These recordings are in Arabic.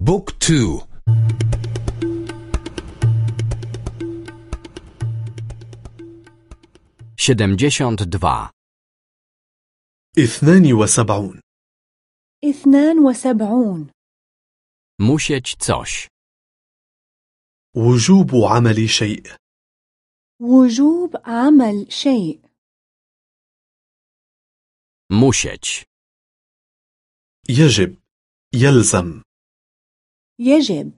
بوك تو. siedemdziesiąt dwa اثنان وسبعون. اثنان وسبعون. musieć coś وجوب عمل شيء. وجوب عمل شيء. musieć يجب. يلزم. يجب.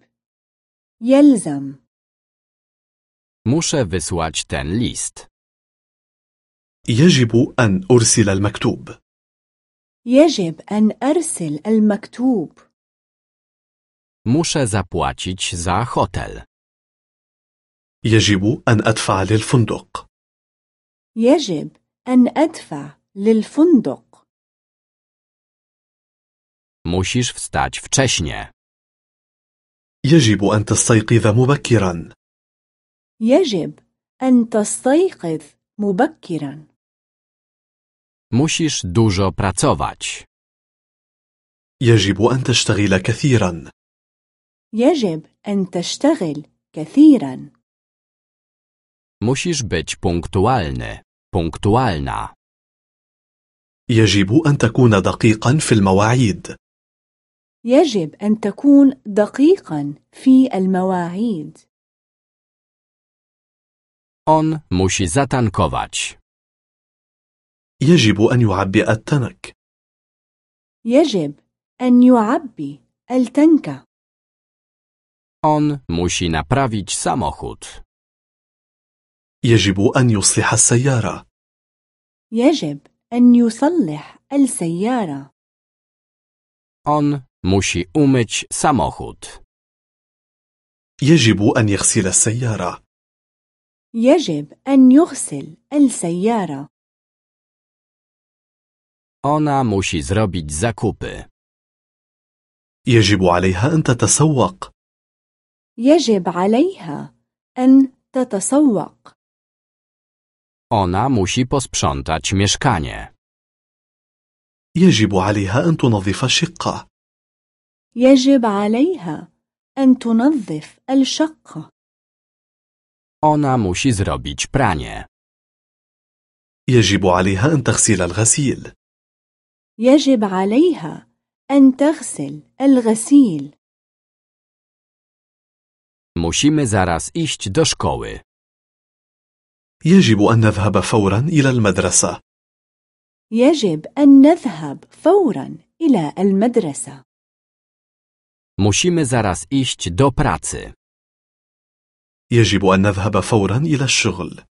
يلزم. Muszę wysłać ten list. يجب أن أرسل المكتوب. يجب أن أرسل المكتوب. Muszę zapłacić za hotel. يجب أن أدفع للفندق. يجب أن أدفع للفندق. Musisz wstać wcześnie. يجب أن تستيقظ مبكرا. يجب أن تستيقظ مبكرا. Musisz dużo pracować. يجب أن تشتغل كثيرا. يجب أن تشتغل كثيرا. Musisz być punktualny punktualna. يجب أن تكون دقيقا في المواعيد. يجب أن تكون دقيقا في المواعيد. On musi zatankować. يجب أن يعبئ التنك. يجب أن يعبي التنك. On musi naprawić samochód. يجب أن يصلح السيارة. يجب أن يصلح السيارة. On musi umyć samochód. يجب أن يغسل السيارة يجب أن يغسل السيارة ona musi zrobić zakupy. يجب عليها أن تتسوق يجب عليها أن تتسوق ona musi posprzątać mieszkanie. يجب عليها أن تنظف الشقة يجب عليها أن تنظف الشقة ona musi zrobić pranie. يجب عليها أن تغسل الغسيل. يجب عليها أن تغسل الغسيل. Musimy zaraz iść do szkoły. يجب أن نذهب فورا إلى المدرسة. يجب أن نذهب فورا إلى المدرسة. Musimy zaraz iść do pracy. يجب أن نذهب فورا إلى الشغل.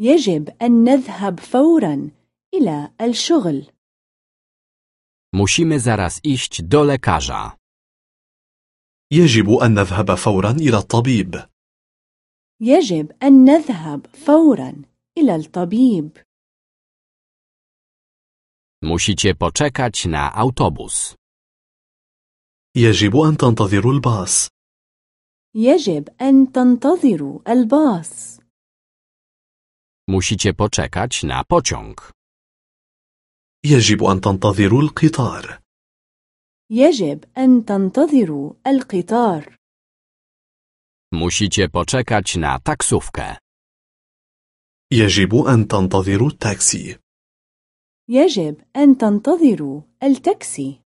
يجب أن نذهب فورا إلى الشغل. Musimy zaraz iść do lekarza. يجب أن نذهب فورا إلى الطبيب. يجب أن نذهب فورا إلى الطبيب. Musicie poczekać na autobus. يجب أن تنتظروا الباص. يجب أن تنتظروا الباص. Musicie poczekać na pociąg. يجب أن تنتظروا القطار. يجب أن تنتظروا القطار. Musicie poczekać na taksówkę. يجب أن تنتظروا التاكسي. يجب أن تنتظروا التاكسي.